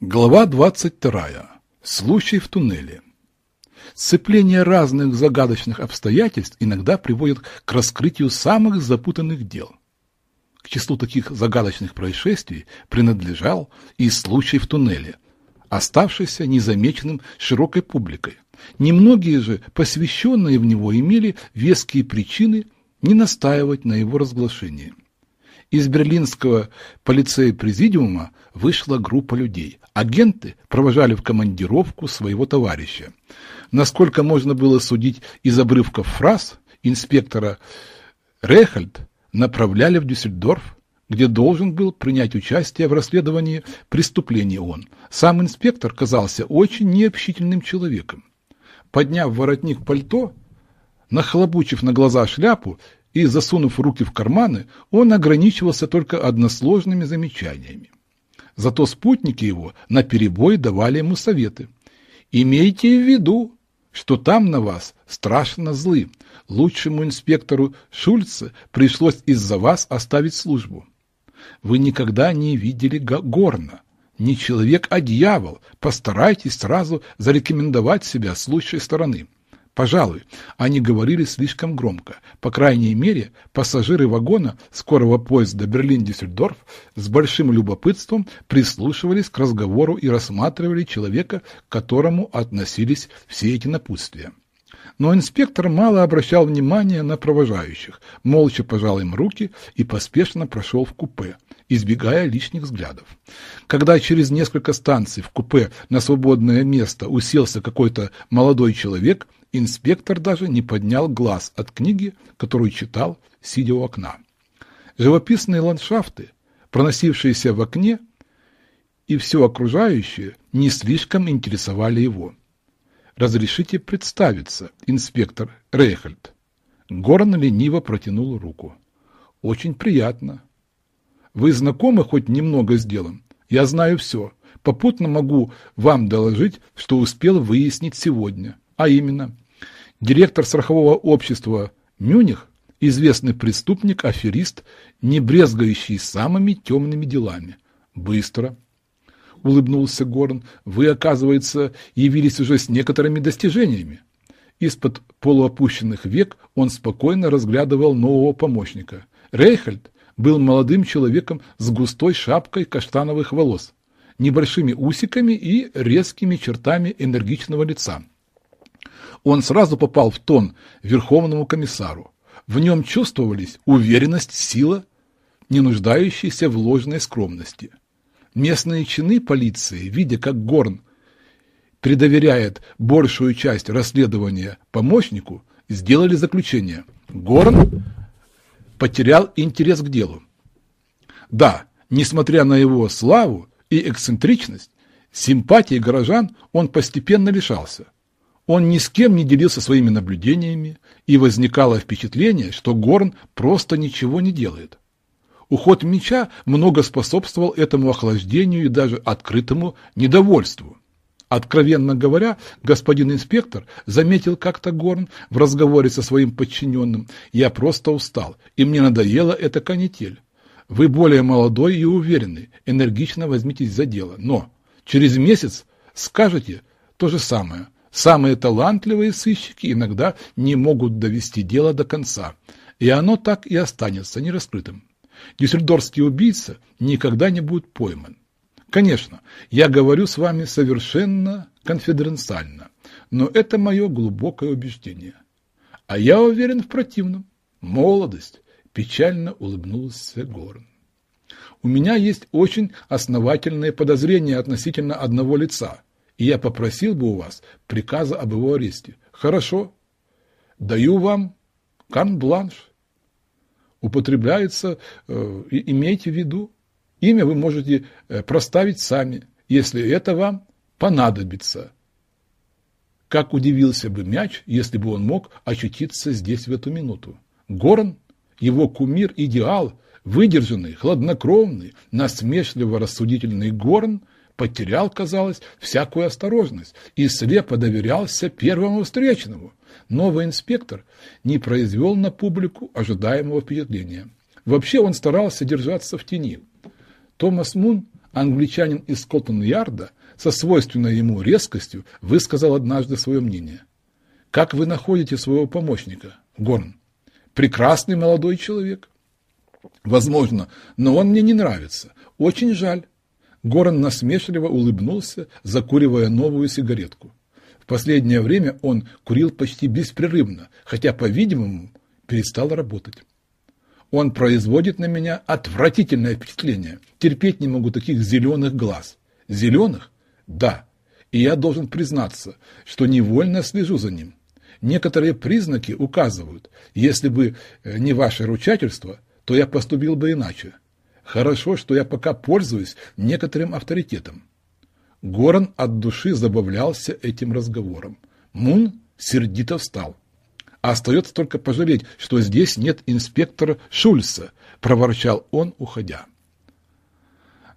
Глава 22. Случай в туннеле. Сцепление разных загадочных обстоятельств иногда приводит к раскрытию самых запутанных дел. К числу таких загадочных происшествий принадлежал и случай в туннеле, оставшийся незамеченным широкой публикой. Немногие же посвященные в него имели веские причины не настаивать на его разглашении. Из берлинского полицея-президиума вышла группа людей. Агенты провожали в командировку своего товарища. Насколько можно было судить из обрывков фраз, инспектора Рехальд направляли в Дюссельдорф, где должен был принять участие в расследовании преступления он. Сам инспектор казался очень необщительным человеком. Подняв воротник пальто, нахлобучив на глаза шляпу и, засунув руки в карманы, он ограничивался только односложными замечаниями. Зато спутники его наперебой давали ему советы. «Имейте в виду, что там на вас страшно злы. Лучшему инспектору Шульце пришлось из-за вас оставить службу. Вы никогда не видели Горна. Не человек, а дьявол. Постарайтесь сразу зарекомендовать себя с лучшей стороны. Пожалуй, они говорили слишком громко. По крайней мере, пассажиры вагона скорого поезда Берлин-Дюссельдорф с большим любопытством прислушивались к разговору и рассматривали человека, к которому относились все эти напутствия. Но инспектор мало обращал внимания на провожающих, молча пожал им руки и поспешно прошел в купе, избегая лишних взглядов. Когда через несколько станций в купе на свободное место уселся какой-то молодой человек, инспектор даже не поднял глаз от книги, которую читал, сидя у окна. Живописные ландшафты, проносившиеся в окне, и все окружающее не слишком интересовали его. «Разрешите представиться, инспектор Рейхельд». Горн лениво протянул руку. «Очень приятно. Вы знакомы хоть немного с делом? Я знаю все. Попутно могу вам доложить, что успел выяснить сегодня. А именно, директор страхового общества Мюних, известный преступник, аферист, не брезгающий самыми темными делами. Быстро, — улыбнулся Горн, — вы, оказывается, явились уже с некоторыми достижениями. Из-под полуопущенных век он спокойно разглядывал нового помощника. Рейхельд был молодым человеком с густой шапкой каштановых волос, небольшими усиками и резкими чертами энергичного лица. Он сразу попал в тон верховному комиссару. В нем чувствовались уверенность, сила, не нуждающаяся в ложной скромности. Местные чины полиции, видя, как Горн предоверяет большую часть расследования помощнику, сделали заключение. Горн потерял интерес к делу. Да, несмотря на его славу и эксцентричность, симпатии горожан он постепенно лишался – он ни с кем не делился своими наблюдениями, и возникало впечатление, что Горн просто ничего не делает. Уход меча много способствовал этому охлаждению и даже открытому недовольству. Откровенно говоря, господин инспектор заметил как-то Горн в разговоре со своим подчиненным. «Я просто устал, и мне надоела эта канитель. Вы более молодой и уверенный, энергично возьмитесь за дело, но через месяц скажете то же самое – Самые талантливые сыщики иногда не могут довести дело до конца, и оно так и останется нераскрытым. Дюссельдорфский убийца никогда не будет пойман. Конечно, я говорю с вами совершенно конфиденциально, но это мое глубокое убеждение. А я уверен в противном. Молодость, печально улыбнулся Горн. У меня есть очень основательные подозрения относительно одного лица – и я попросил бы у вас приказа об его аресте. Хорошо, даю вам кан-бланш. Употребляется, э, имейте в виду, имя вы можете э, проставить сами, если это вам понадобится. Как удивился бы мяч, если бы он мог очутиться здесь в эту минуту. Горн, его кумир, идеал, выдержанный, хладнокровный, насмешливо рассудительный Горн – потерял, казалось, всякую осторожность и слепо доверялся первому встречному. Новый инспектор не произвел на публику ожидаемого впечатления. Вообще он старался держаться в тени. Томас Мун Англичанин из Скотланд-Ярда со свойственной ему резкостью высказал однажды свое мнение. «Как вы находите своего помощника, Горн? Прекрасный молодой человек». «Возможно, но он мне не нравится. Очень жаль». Горн насмешливо улыбнулся, закуривая новую сигаретку. В последнее время он курил почти беспрерывно, хотя, по-видимому, перестал работать. Он производит на меня отвратительное впечатление. Терпеть не могу таких зеленых глаз. Зеленых? Да. И я должен признаться, что невольно слежу за ним. Некоторые признаки указывают, если бы э, не ваше ручательство, то я поступил бы иначе. Хорошо, что я пока пользуюсь некоторым авторитетом. Горан от души забавлялся этим разговором. Мун сердито встал. Остается только пожалеть, что здесь нет инспектора Шульца, проворчал он, уходя.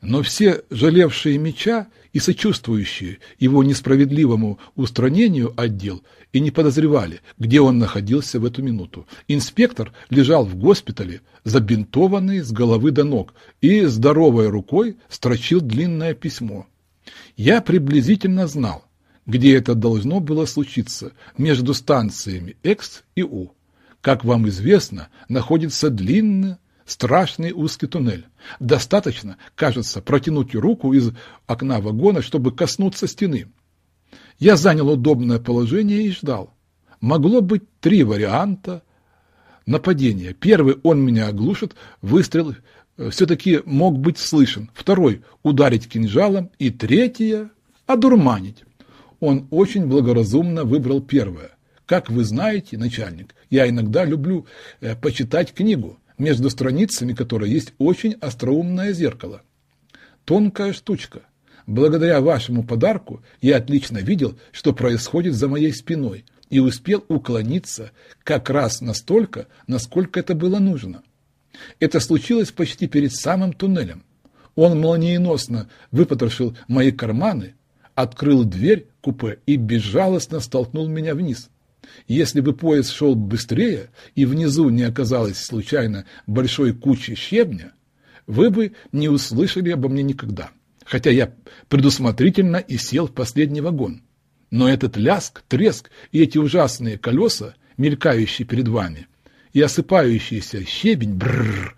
Но все жалевшие меча и сочувствующие его несправедливому устранению отдел и не подозревали, где он находился в эту минуту. Инспектор лежал в госпитале, забинтованный с головы до ног, и здоровой рукой строчил длинное письмо. Я приблизительно знал, где это должно было случиться, между станциями X и У. Как вам известно, находится длинный, страшный узкий туннель. Достаточно, кажется, протянуть руку из окна вагона, чтобы коснуться стены. Я занял удобное положение и ждал. Могло быть три варианта нападения. Первый – он меня оглушит, выстрел э, все-таки мог быть слышен. Второй – ударить кинжалом. И третье – одурманить он очень благоразумно выбрал первое. Как вы знаете, начальник, я иногда люблю э, почитать книгу, между страницами которой есть очень остроумное зеркало. Тонкая штучка. Благодаря вашему подарку я отлично видел, что происходит за моей спиной, и успел уклониться как раз настолько, насколько это было нужно. Это случилось почти перед самым туннелем. Он молниеносно выпотрошил мои карманы, открыл дверь купе и безжалостно столкнул меня вниз. Если бы поезд шел быстрее и внизу не оказалось случайно большой кучи щебня, вы бы не услышали обо мне никогда, хотя я предусмотрительно и сел в последний вагон. Но этот ляск, треск и эти ужасные колеса, мелькающие перед вами, и осыпающийся щебень, бррр,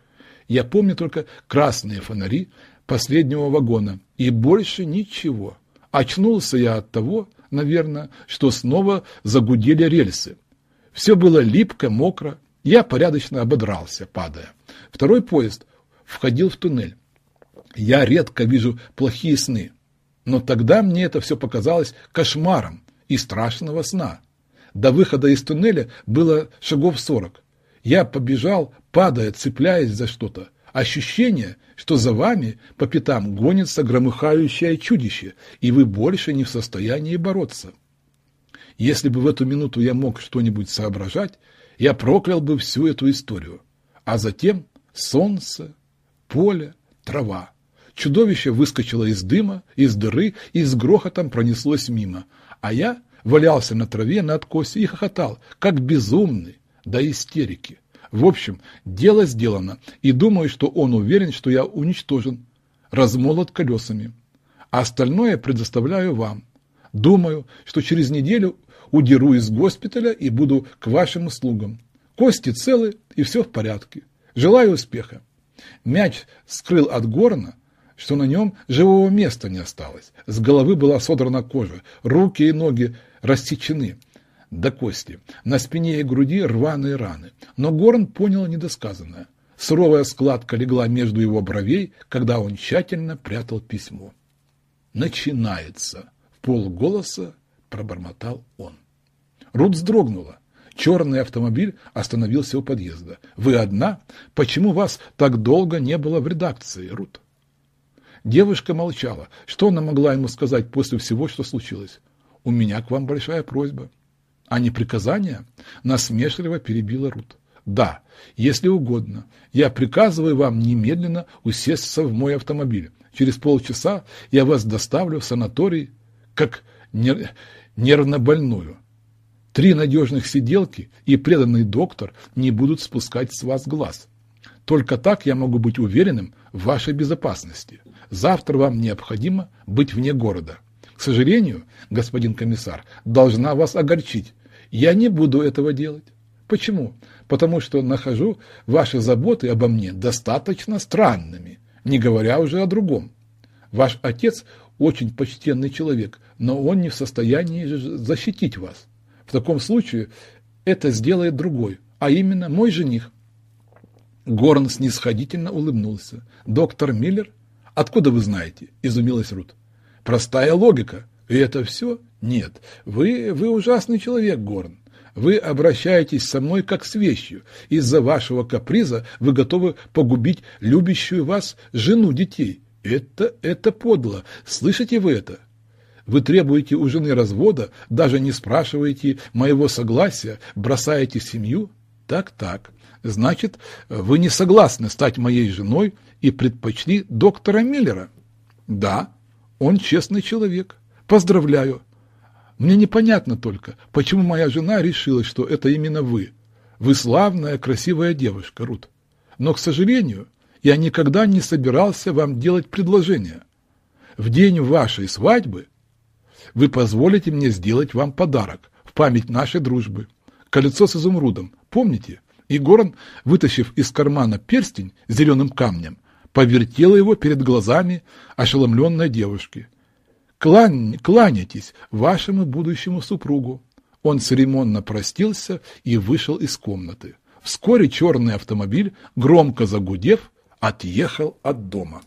я помню только красные фонари последнего вагона и больше ничего. Очнулся я от того, наверное, что снова загудели рельсы. Все было липко, мокро. Я порядочно ободрался, падая. Второй поезд входил в туннель. Я редко вижу плохие сны. Но тогда мне это все показалось кошмаром и страшного сна. До выхода из туннеля было шагов сорок. Я побежал, падая, цепляясь за что-то. Ощущение, что за вами по пятам гонится громыхающее чудище, и вы больше не в состоянии бороться. Если бы в эту минуту я мог что-нибудь соображать, я проклял бы всю эту историю. А затем солнце, поле, трава. Чудовище выскочило из дыма, из дыры и с грохотом пронеслось мимо, а я валялся на траве на откосе и хохотал, как безумный, до истерики. В общем, дело сделано, и думаю, что он уверен, что я уничтожен, размолот колесами. А остальное предоставляю вам. Думаю, что через неделю удеру из госпиталя и буду к вашим услугам. Кости целы и все в порядке. Желаю успеха. Мяч скрыл от горна, что на нем живого места не осталось. С головы была содрана кожа, руки и ноги рассечены до кости. На спине и груди рваные раны. Но Горн понял недосказанное. Суровая складка легла между его бровей, когда он тщательно прятал письмо. «Начинается!» — в полголоса пробормотал он. Рут вздрогнула. Черный автомобиль остановился у подъезда. «Вы одна? Почему вас так долго не было в редакции, Рут?» Девушка молчала. Что она могла ему сказать после всего, что случилось? «У меня к вам большая просьба а не приказание, насмешливо перебила Рут. Да, если угодно, я приказываю вам немедленно усесться в мой автомобиль. Через полчаса я вас доставлю в санаторий как нер... нервнобольную. Три надежных сиделки и преданный доктор не будут спускать с вас глаз. Только так я могу быть уверенным в вашей безопасности. Завтра вам необходимо быть вне города. К сожалению, господин комиссар, должна вас огорчить. Я не буду этого делать. Почему? Потому что нахожу ваши заботы обо мне достаточно странными, не говоря уже о другом. Ваш отец очень почтенный человек, но он не в состоянии защитить вас. В таком случае это сделает другой, а именно мой жених. Горн снисходительно улыбнулся. «Доктор Миллер? Откуда вы знаете?» – изумилась Рут. Простая логика. И это все? Нет. Вы, вы ужасный человек, Горн. Вы обращаетесь со мной как с вещью. Из-за вашего каприза вы готовы погубить любящую вас жену детей. Это, это подло. Слышите вы это? Вы требуете у жены развода, даже не спрашиваете моего согласия, бросаете семью? Так-так. Значит, вы не согласны стать моей женой и предпочли доктора Миллера? Да, он честный человек. Поздравляю. Мне непонятно только, почему моя жена решила, что это именно вы. Вы славная, красивая девушка, Рут. Но, к сожалению, я никогда не собирался вам делать предложение. В день вашей свадьбы вы позволите мне сделать вам подарок в память нашей дружбы. Кольцо с изумрудом. Помните? И Горан, вытащив из кармана перстень с зеленым камнем, повертела его перед глазами ошеломленной девушки. «Клань, «Кланяйтесь вашему будущему супругу». Он церемонно простился и вышел из комнаты. Вскоре черный автомобиль, громко загудев, отъехал от дома.